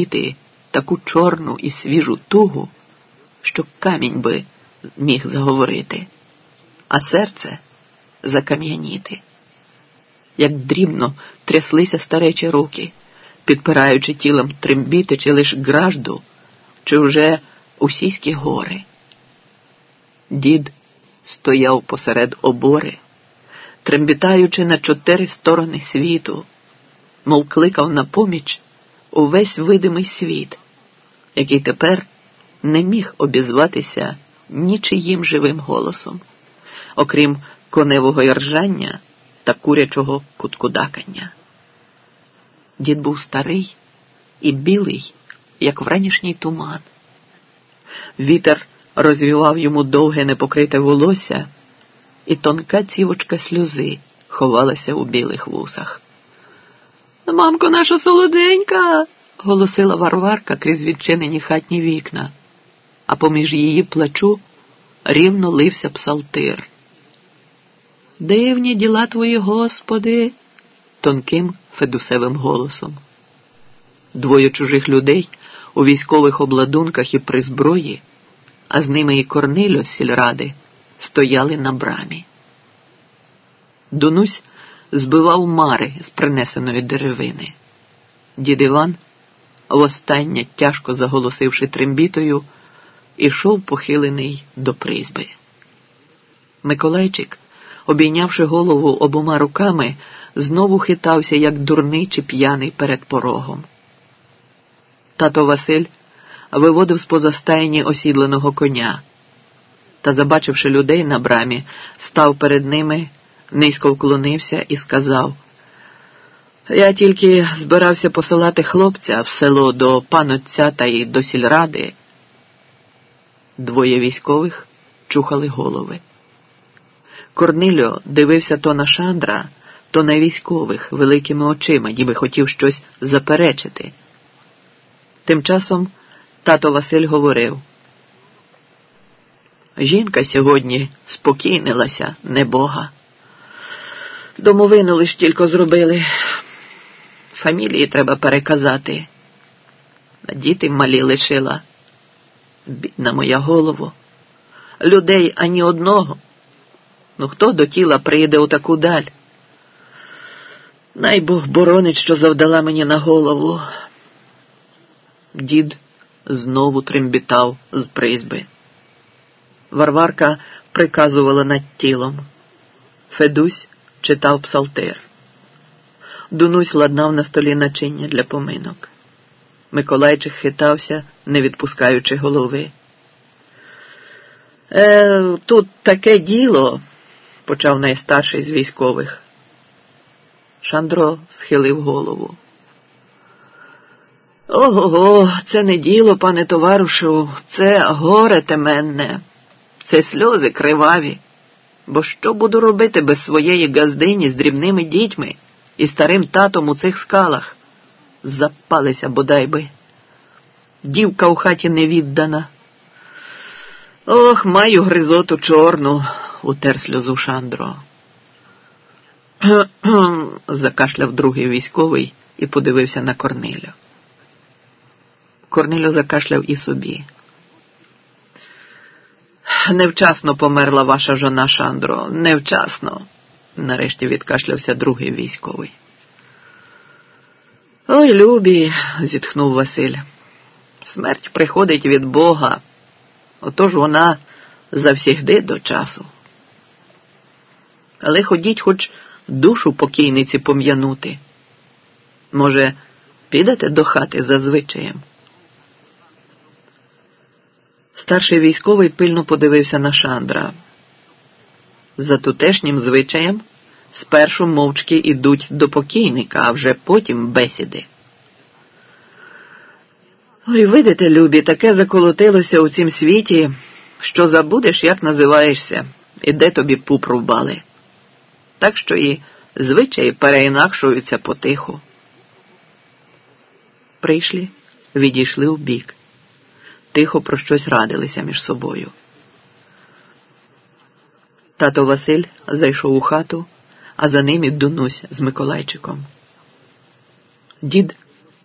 іти таку чорну і свіжу тугу, що камінь би міг заговорити, а серце закам'яніти. Як дрібно тряслися старечі руки, підпираючи тілом трембіти чи лиш гражду, чи вже усійські гори. Дід стояв посеред обори, трембітаючи на чотири сторони світу, мов кликав на поміч увесь видимий світ, який тепер не міг обізватися нічиїм живим голосом, окрім коневого іржання та курячого куткудакання. Дід був старий і білий, як вранішній туман. Вітер розвівав йому довге непокрите волосся, і тонка цівочка сльози ховалася у білих вусах. Мамко наша солоденька, голосила Варварка крізь відчинені хатні вікна, а поміж її плачу рівно лився псалтир. Дивні діла твої, Господи, тонким федусевим голосом. Двоє чужих людей у військових обладунках і при зброї, а з ними і Корнильо сільради, стояли на брамі. Дунусь збивав мари з принесеної деревини. Дід Іван, востаннє тяжко заголосивши трембітою, ішов похилений до призьби. Миколайчик, обійнявши голову обома руками, знову хитався, як дурний чи п'яний перед порогом. Тато Василь виводив з поза стайні осідленого коня та, забачивши людей на брамі, став перед ними, низько вклонився і сказав: Я тільки збирався посилати хлопця в село до панотця та й до сільради. Двоє військових чухали голови. Корнильо дивився то на Шандра, то на військових великими очима, ніби хотів щось заперечити. Тим часом тато Василь говорив. Жінка сьогодні спокійнилася, не Бога. Домовину лиш тільки зробили. Фамілії треба переказати. Діти малі лишила. Бідна моя голово. Людей ані одного. Ну хто до тіла прийде у таку даль? Най Бог боронить, що завдала мені на голову. Дід знову трембітав з призьби. Варварка приказувала над тілом. Федусь читав псалтир. Дунусь ладнав на столі начиння для поминок. Миколайчик хитався, не відпускаючи голови. Е, Тут таке діло, почав найстарший з військових. Шандро схилив голову. Ого, це не діло, пане товаришу, це горе теменне, це сльози криваві. Бо що буду робити без своєї газдині з дрібними дітьми і старим татом у цих скалах? Запалися бодай би. Дівка у хаті не віддана. Ох, маю гризоту чорну, утер сльозу Шандро. закашляв другий військовий і подивився на Корнилю. Корнилю закашляв і собі. Невчасно померла ваша жона Шандро, невчасно, нарешті відкашлявся другий військовий. Ой, любі, зітхнув Василь. Смерть приходить від Бога, отож вона завсігди до часу. Але ходіть хоч душу покійниці пом'янути. Може, підете до хати за звичаєм? Старший військовий пильно подивився на Шандра. За тутешнім звичаєм спершу мовчки ідуть до покійника, а вже потім бесіди. Ой, видите, любі, таке заколотилося у цім світі, що забудеш, як називаєшся, і де тобі пуп рубали. Так що і звичаї переінакшуються потиху. Прийшлі, відійшли в бік тихо про щось радилися між собою. Тато Василь зайшов у хату, а за ним і Дунусь з Миколайчиком. Дід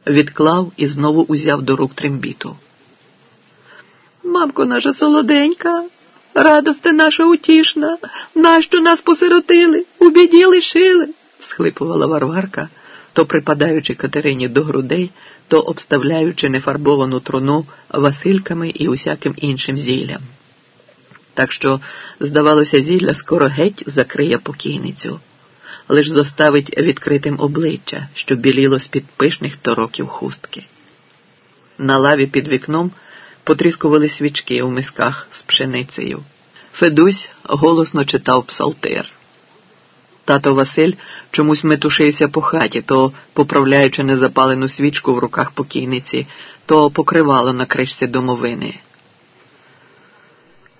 відклав і знову узяв до рук трембіту. Мамко наша солоденька, радости наша утішна, нащо нас посиротили, у біді лишили, схлипувала Варварка, то припадаючи Катерині до грудей, то обставляючи нефарбовану труну Васильками і усяким іншим зіллям. Так що, здавалося, зілля скоро геть закриє покійницю, лиш зоставить відкритим обличчя, що біліло з під пишних тороків хустки. На лаві під вікном потріскували свічки у мисках з пшеницею. Федусь голосно читав псалтир. Тато Василь чомусь метушився по хаті, то поправляючи незапалену свічку в руках покійниці, то покривало на кришці домовини.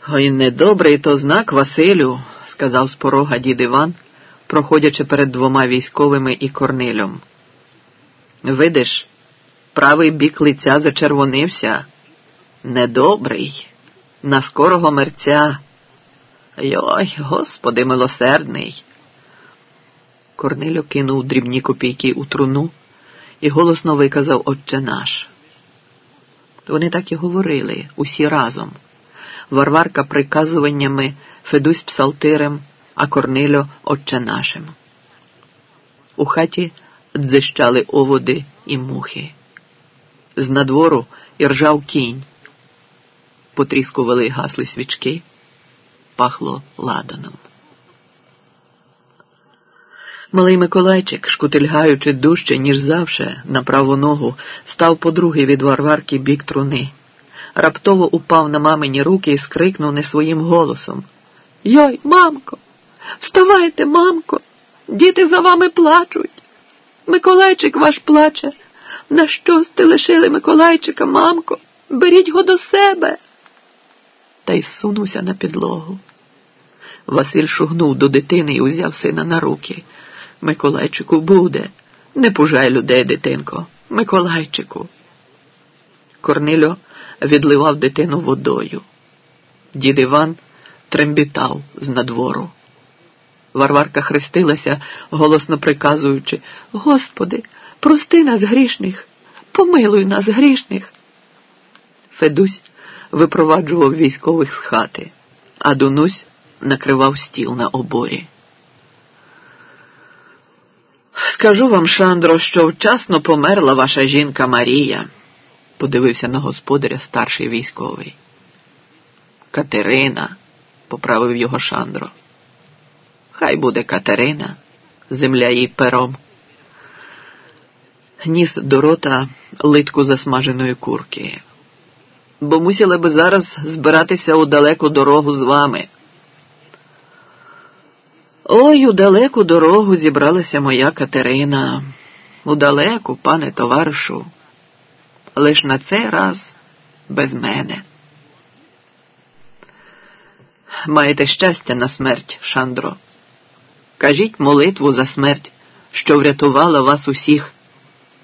Ой, недобрий то знак Василю, сказав з порога дід Іван, проходячи перед двома військовими і корнилем. Видиш, правий бік лиця зачервонився. Недобрий, на скорого мерця. Йой, господи милосердний. Корнилю кинув дрібні копійки у труну і голосно виказав Отче наш. Вони так і говорили усі разом. Варварка приказуваннями, Федусь псалтирем, а Корнилю Отче нашим. У хаті дзищали оводи і мухи. З надвору іржав кінь. Потріскували гасли свічки, пахло ладаном. Малий Миколайчик, шкутильгаючи дужче, ніж завше, на праву ногу, став по другий від Варварки бік труни. Раптово упав на мамині руки і скрикнув не своїм голосом. Йой, мамко, вставайте, мамко, діти за вами плачуть. Миколайчик ваш плаче. На що сте лишили Миколайчика, мамко? Беріть його до себе. Та й сунувся на підлогу. Василь шугнув до дитини і узяв сина на руки. Миколайчику буде. Не пужай людей, дитинко. Миколайчику. Корнильо відливав дитину водою. Дід Іван трембітав з надвору. Варварка хрестилася, голосно приказуючи Господи, прости нас грішних, помилуй нас грішних. Федусь випроваджував військових з хати, а Дунусь накривав стіл на оборі. Скажу вам, Шандро, що вчасно померла ваша жінка Марія, подивився на господаря старший військовий. Катерина, поправив його Шандро. Хай буде Катерина, земля їй пером. Ніс до рота литку засмаженої курки, бо мусили би зараз збиратися у далеку дорогу з вами. Ой, у далеку дорогу зібралася моя Катерина, у далеку, пане товаришу, лиш на цей раз без мене. Маєте щастя на смерть, Шандро. Кажіть молитву за смерть, що врятувала вас усіх,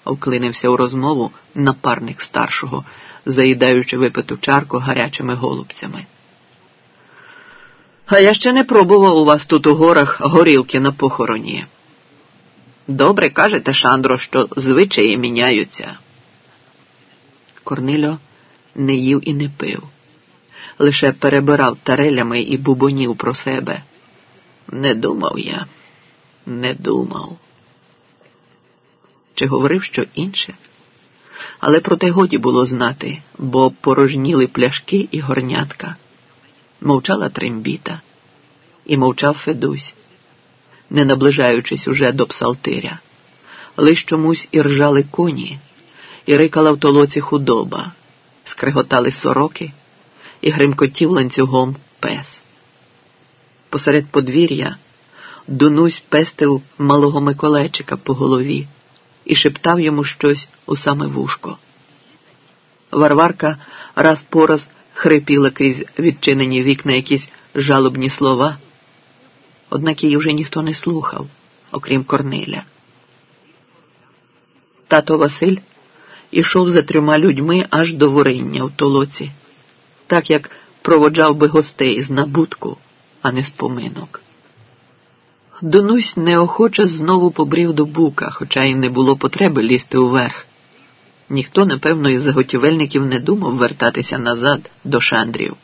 вклинився у розмову напарник старшого, заїдаючи випиту чарку гарячими голубцями. А я ще не пробував у вас тут у горах горілки на похороні. Добре кажете, Шандро, що звичаї міняються. Корнильо не їв і не пив, лише перебирав тарелями і бубонів про себе. Не думав я, не думав. Чи говорив що інше? Але проте годі було знати, бо порожніли пляшки і горнятка мовчала трембіта, і мовчав Федусь, не наближаючись уже до псалтиря, лиш чомусь і ржали коні, і рикала в толоці худоба, скриготали сороки, і гримкотів ланцюгом пес. Посеред подвір'я Дунусь пестив малого Миколайчика по голові і шептав йому щось у саме вушко. Варварка раз по раз хрипіла крізь відчинені вікна якісь жалобні слова, однак її вже ніхто не слухав, окрім Корниля. Тато Василь ішов за трьома людьми аж до вориння в толоці, так як проводжав би гостей з набутку, а не з поминок. Донусь неохоче знову побрів до бука, хоча й не було потреби лізти уверх. Ніхто, напевно, із заготівельників не думав вертатися назад до шандрів.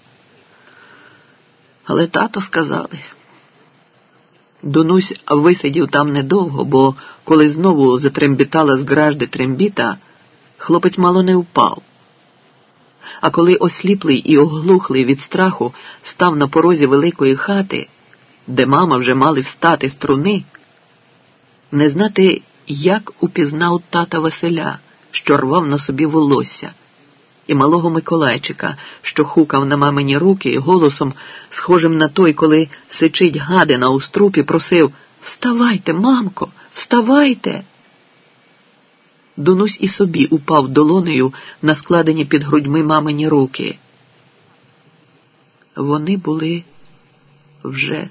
Але тато сказали. Дунусь висидів там недовго, бо коли знову затрембітала з гражди трембіта, хлопець мало не впав. А коли осліплий і оглухлий від страху став на порозі великої хати, де мама вже мали встати струни, не знати, як упізнав тата Василя, що рвав на собі волосся, і малого Миколайчика, що хукав на мамині руки голосом, схожим на той, коли сичить гадина у струпі, просив Вставайте, мамко, вставайте. Донусь і собі упав долонею на складені під грудьми мамині руки. Вони були вже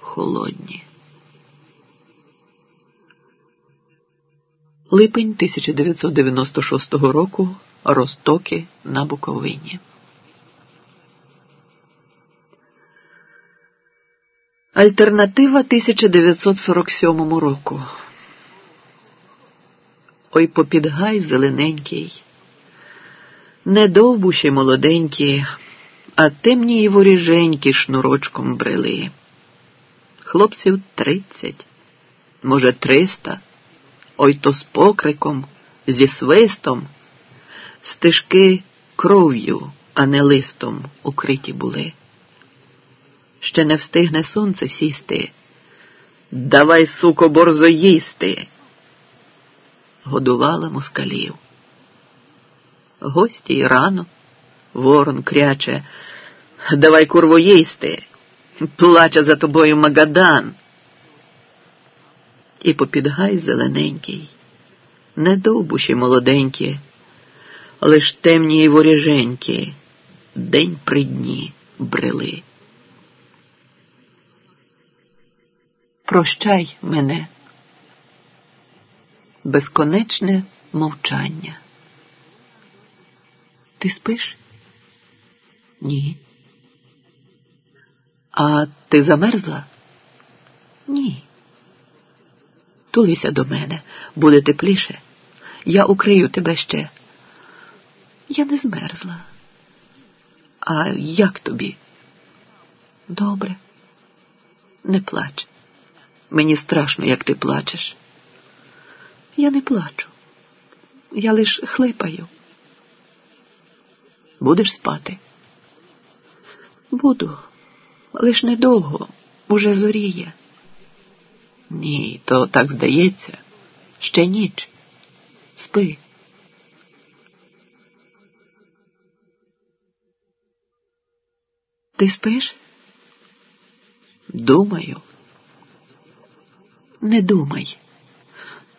холодні. Липень 1996 року Ростоки на Буковині. Альтернатива 1947 року. Ой попідгай зелененький, не довбуші молоденькі, а темні й воріженькі шнурочком брели. Хлопців тридцять, може, триста, ой то з покриком, зі свистом, стежки кров'ю, а не листом укриті були. Ще не встигне сонце сісти. Давай, суко, борзо їсти годувала москалів. Гості й рано, ворон кряче, давай курво їсти, плаче за тобою Магадан. І попідгай зелененький, не довбуші молоденькі, лиш темні й воріженькі, день при дні брели. Прощай мене безконечне мовчання. Ти спиш? Ні. А ти замерзла? Ні. Тулися до мене, буде тепліше. Я укрию тебе ще. Я не змерзла. А як тобі? Добре, не плач. Мені страшно, як ти плачеш. Я не плачу. Я лиш хлипаю. Будеш спати? Буду, лиш недовго, уже зоріє. Ні, то так здається. Ще ніч. Спи. Ти спиш? Думаю. Не думай.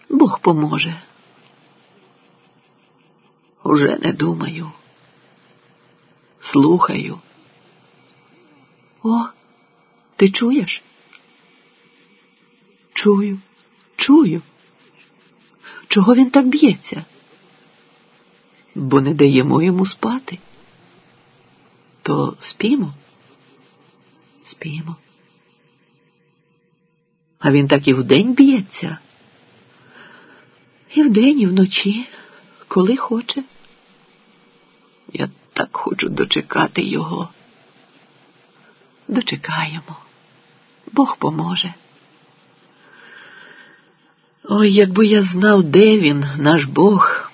Бог поможе. Уже не думаю. Слухаю. О, ти чуєш? Чую, чую. Чого він так б'ється? Бо не даємо йому спати. То спімо? Спімо. А він так і вдень б'ється. І вдень, і вночі, коли хоче. Я так хочу дочекати його. Дочекаємо. Бог поможе. Ой, якби я знав, де він, наш Бог,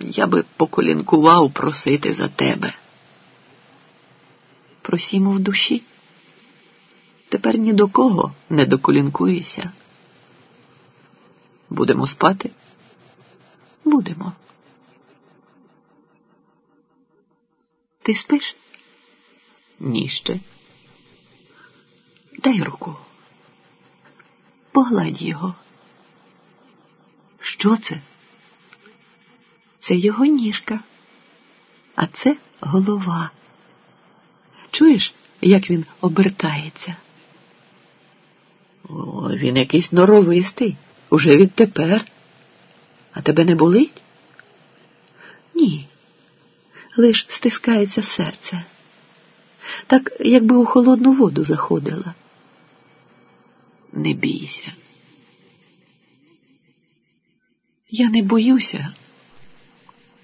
я би поколінкував просити за тебе. Просімо в душі. Тепер ні до кого не доколінкуюся. Будемо спати. Будемо. Ти спиш? Ні ще. Дай руку. Погладь його. Що це? Це його ніжка, а це голова. Чуєш, як він обертається? О, він якийсь норовистий, уже відтепер. А тебе не болить? Ні. Лиш стискається серце. Так, якби у холодну воду заходила. Не бійся. Я не боюся,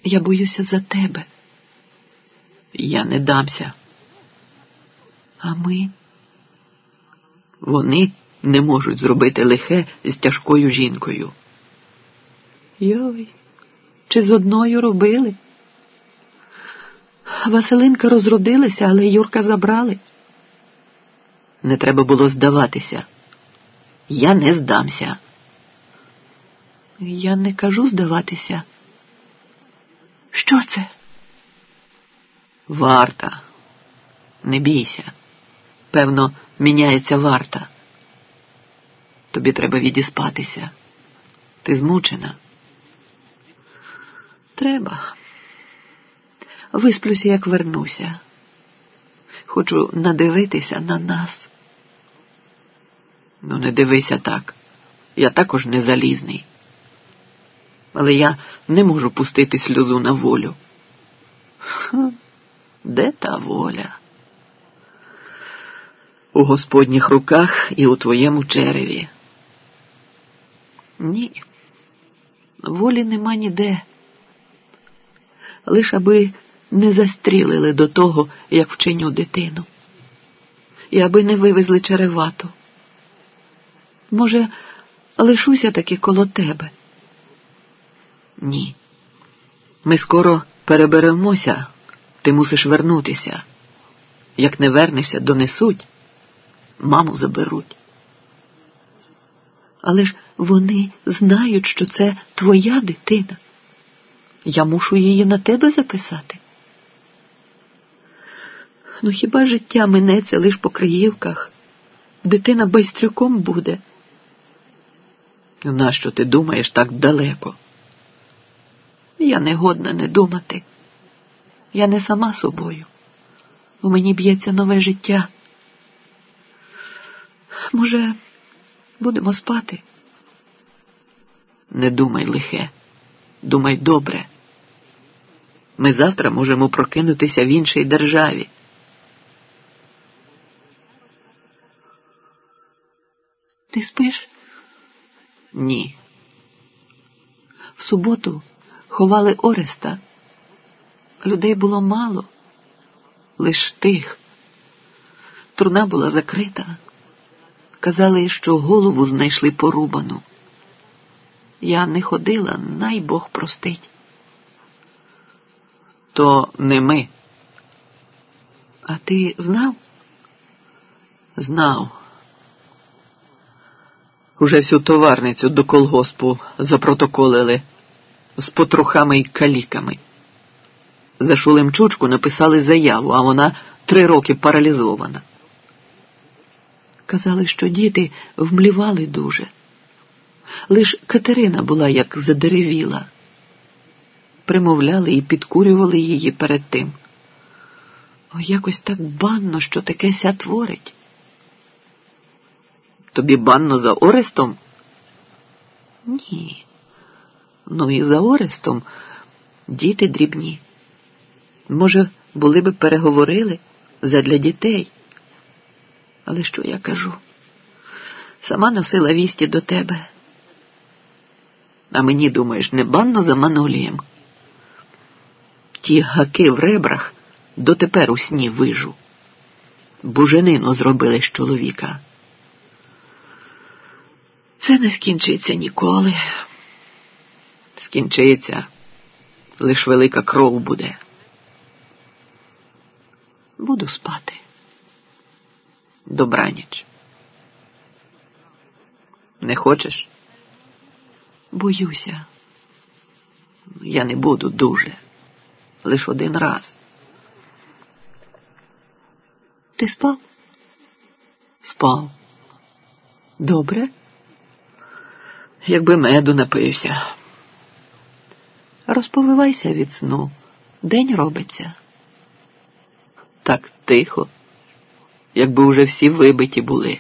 Я боюся за тебе. Я не дамся. А ми? Вони не можуть зробити лихе з тяжкою жінкою. Йой, чи з одною робили? Василинка розродилася, але Юрка забрали. Не треба було здаватися. Я не здамся. Я не кажу здаватися. Що це? Варта. Не бійся. Певно, міняється варта. Тобі треба відіспатися. Ти змучена. Треба. Висплюся, як вернуся. Хочу надивитися на нас. Ну, не дивися так. Я також не залізний. Але я не можу пустити сльозу на волю. Ха, де та воля? У Господніх руках і у твоєму череві. Ні, волі нема ніде. Лиш аби не застрілили до того, як вчиню дитину, і аби не вивезли черевату. Може, лишуся таки коло тебе? Ні. Ми скоро переберемося, ти мусиш вернутися. Як не вернешся, донесуть, маму заберуть. Але ж вони знають, що це твоя дитина. Я мушу її на тебе записати. Ну хіба життя минеться лиш по криївках? Дитина байстрюком буде. Нащо ти думаєш так далеко? Я не годна не думати. Я не сама собою. У мені б'ється нове життя. Може, будемо спати? Не думай лихе, думай добре. Ми завтра можемо прокинутися в іншій державі. Ти спиш? Ні. В суботу ховали Ореста. Людей було мало, лиш тих. Труна була закрита. Казали, що голову знайшли порубану. Я не ходила, най Бог простить. То не ми. А ти знав? Знав. Уже всю товарницю до колгоспу запротоколили з потрохами й каліками. За Шулемчучку написали заяву, а вона три роки паралізована. Казали, що діти вмлівали дуже. Лиш Катерина була як задеревіла. Примовляли і підкурювали її перед тим. О, якось так банно, що таке ся творить. Тобі банно за Орестом? Ні. Ну і за Орестом діти дрібні. Може, були би переговорили задля дітей. Але що я кажу? Сама носила вісті до тебе. А мені, думаєш, не банно за Манолієм? Ті гаки в ребрах дотепер у сні вижу. Буженину зробили з чоловіка. Це не скінчиться ніколи. Скінчиться, лиш велика кров буде. Буду спати. Добраніч. Не хочеш? Боюся. Я не буду дуже. Лиш один раз. Ти спав? Спав. Добре? Якби меду напився. Розповивайся від сну. День робиться. Так тихо, якби уже всі вибиті були.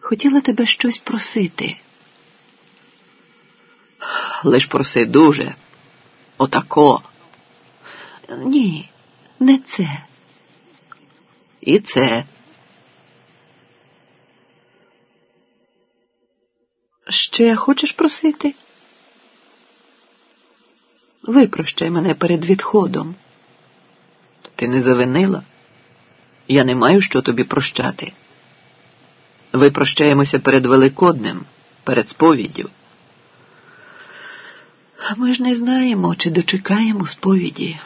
Хотіла тебе щось просити. Лиш проси дуже. Отако. Ні, не це. І це. Ще хочеш просити? Випрощай мене перед відходом. Ти не завинила? Я не маю що тобі прощати. Випрощаємося перед Великоднем, перед сповіддю. А ми ж не знаємо, чи дочекаємо сповіді.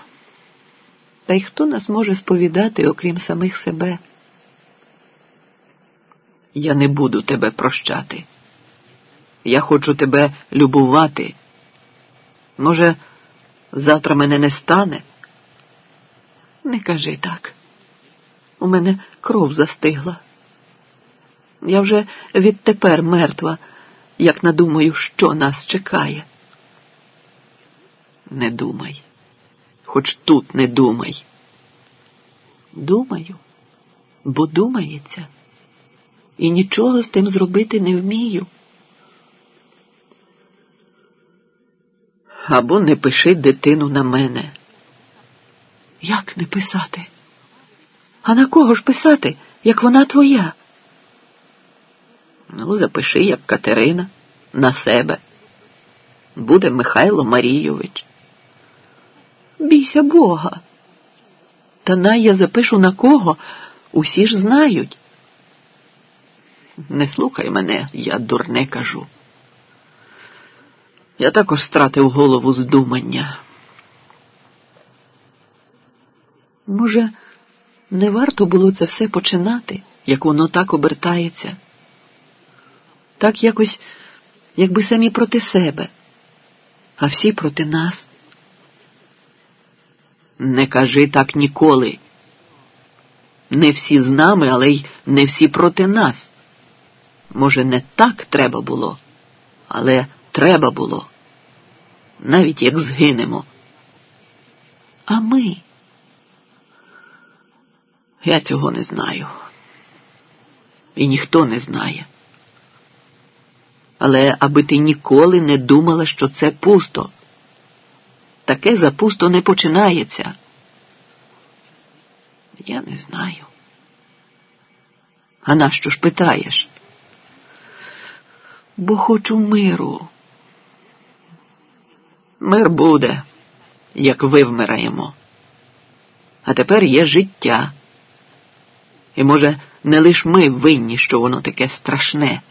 Та й хто нас може сповідати, окрім самих себе? Я не буду тебе прощати. Я хочу тебе любувати. Може, завтра мене не стане? Не кажи так. У мене кров застигла. Я вже відтепер мертва, як надумаю, що нас чекає. Не думай, хоч тут не думай. Думаю, бо думається, і нічого з тим зробити не вмію. Або не пиши дитину на мене. Як не писати? А на кого ж писати, як вона твоя? Ну, запиши, як Катерина, на себе. Буде Михайло Марійович. Бійся Бога. Та най я запишу на кого, усі ж знають. Не слухай мене, я дурне кажу. Я також стратив голову з думання. Може, не варто було це все починати, як воно так обертається? Так якось, якби самі проти себе, а всі проти нас. Не кажи так ніколи. Не всі з нами, але й не всі проти нас. Може, не так треба було, але треба було. Навіть як згинемо. А ми. Я цього не знаю. І ніхто не знає. Але аби ти ніколи не думала, що це пусто. Таке запусто не починається. Я не знаю. А нащо ж питаєш? Бо хочу миру. Мир буде, як вивмираємо. А тепер є життя. І, може, не лиш ми винні, що воно таке страшне.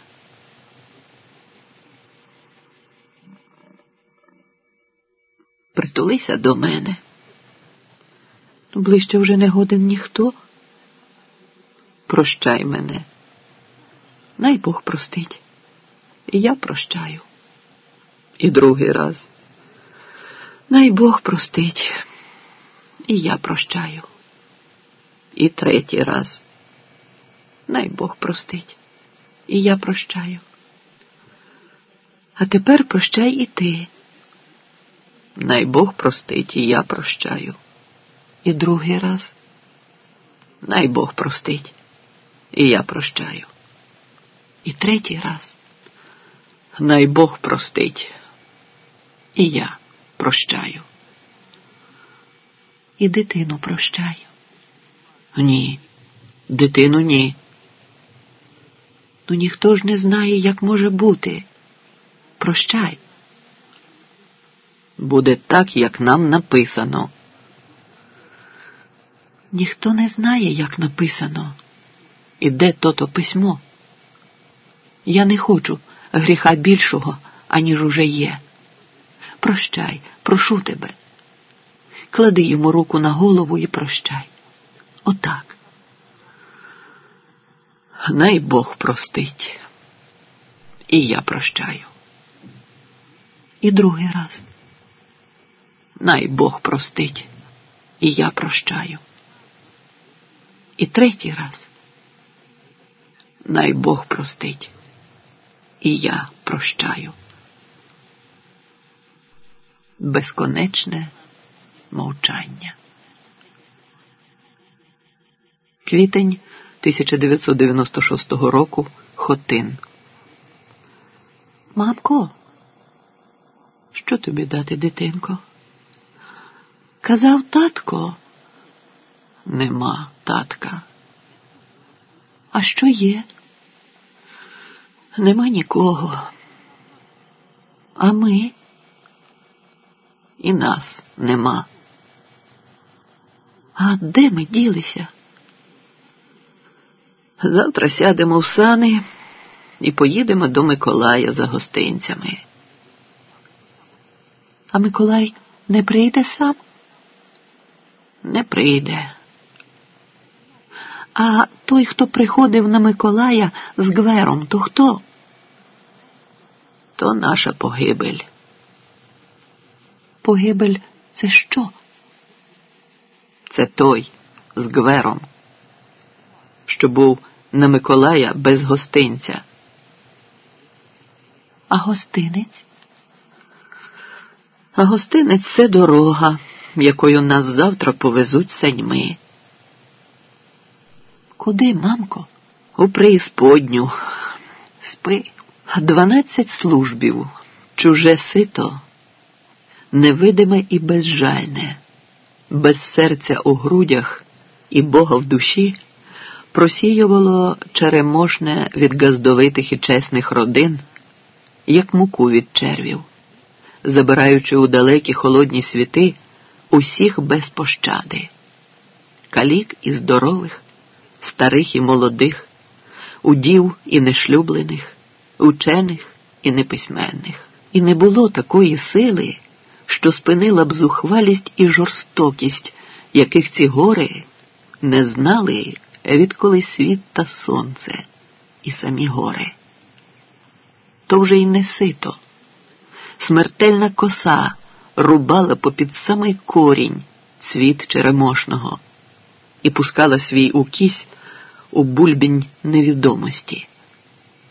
Притулися до мене. Ближче вже не годен ніхто. Прощай мене. Най Бог простить. І я прощаю. І другий раз. Най Бог простить. І я прощаю. І третій раз. Най Бог простить. І я прощаю. А тепер прощай і ти. Най Бог простить, і я прощаю. І другий раз. Най Бог простить, і я прощаю. І третій раз. Най Бог простить, і я прощаю. І дитину прощаю. Ні, дитину ні. Ну ніхто ж не знає, як може бути. Прощай. Буде так, як нам написано. Ніхто не знає, як написано, і де то-то письмо. Я не хочу гріха більшого, аніж уже є. Прощай, прошу тебе. Клади йому руку на голову і прощай. Отак. Най Бог простить. І я прощаю. І другий раз. Най Бог простить, і я прощаю. І третій раз. Най Бог простить, і я прощаю. Безконечне мовчання. Квітень 1996 року Хотин. Мамко, що тобі дати, дитинко? Казав татко. Нема татка. А що є? Нема нікого. А ми? І нас нема. А де ми ділися? Завтра сядемо в сани і поїдемо до Миколая за гостинцями. А Миколай не прийде сам? Не прийде. А той, хто приходив на Миколая з Гвером, то хто? То наша погибель. Погибель це що? Це той з Гвером, що був на Миколая без гостинця. А гостинець? А гостинець це дорога, якою нас завтра повезуть саньми. Куди, мамко? У преісподню. Спи. Дванадцять службів, чуже сито, невидиме і безжальне, без серця у грудях і Бога в душі, просіювало черемошне від газдовитих і чесних родин, як муку від червів, забираючи у далекі холодні світи усіх без пощади, калік і здорових, старих і молодих, удів і нешлюблених, учених і неписьменних. І не було такої сили, що спинила б зухвалість і жорстокість, яких ці гори не знали відколи світ та сонце і самі гори. То вже й не сито. Смертельна коса рубала попід самий корінь цвіт черемошного і пускала свій укісь у бульбінь невідомості,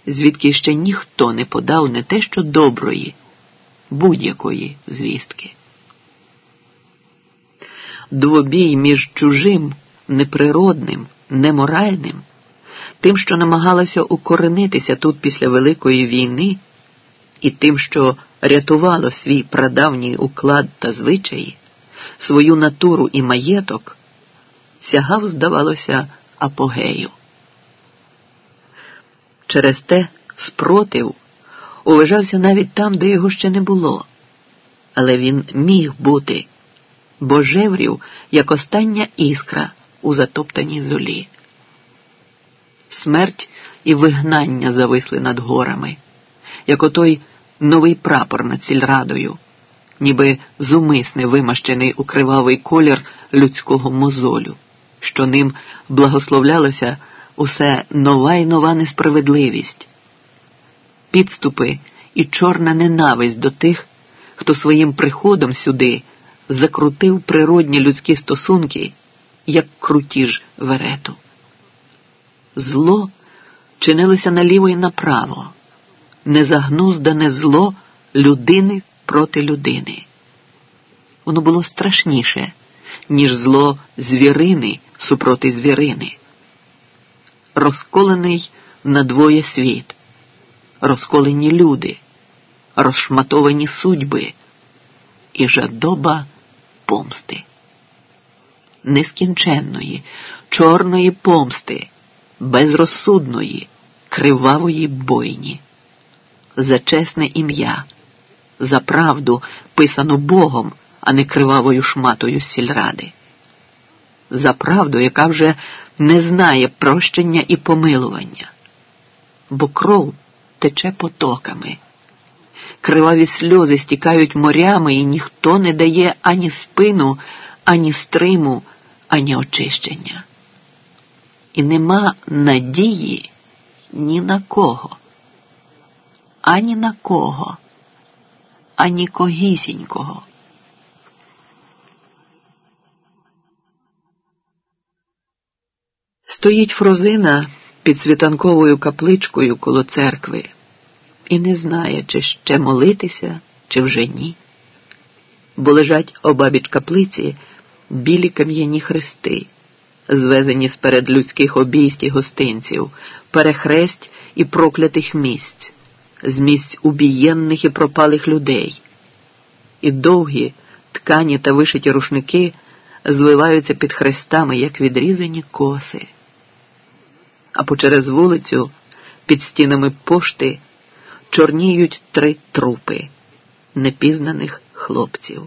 звідки ще ніхто не подав не те що доброї, будь-якої звістки. Двобій між чужим, неприродним, неморальним, тим, що намагалося укоренитися тут після Великої війни, і тим, що рятувало свій прадавній уклад та звичаї, свою натуру і маєток, сягав, здавалося, апогею. Через те спротив уважався навіть там, де його ще не було, але він міг бути, бо жеврів як остання іскра у затоптаній золі. Смерть і вигнання зависли над горами, як отой новий прапор над сільрадою, ніби зумисне вимащений у кривавий колір людського мозолю, що ним благословлялося усе нова й нова несправедливість, підступи і чорна ненависть до тих, хто своїм приходом сюди закрутив природні людські стосунки, як крутіж верету. Зло чинилося наліво і направо, незагнуздане зло людини проти людини. Воно було страшніше, ніж зло звірини супроти звірини. Розколений на двоє світ, розколені люди, розшматовані судьби і жадоба помсти, нескінченної, чорної помсти, безрозсудної, кривавої бойні, за чесне ім'я, за правду, писану Богом, а не кривавою шматою сільради, за правду, яка вже не знає прощення і помилування, бо кров тече потоками. Криваві сльози стікають морями, і ніхто не дає ані спину, ані стриму, ані очищення. І нема надії ні на кого, ані на кого, ані когісінького. Стоїть Фрозина під світанковою капличкою коло церкви і не знає, чи ще молитися, чи вже ні. Бо лежать обабіч каплиці білі кам'яні хрести, звезені з перед людських обійсть і гостинців, перехресть і проклятих місць, з місць убієнних і пропалих людей. І довгі ткані та вишиті рушники звиваються під хрестами, як відрізані коси. А почерез вулицю, під стінами пошти, чорніють три трупи непізнаних хлопців.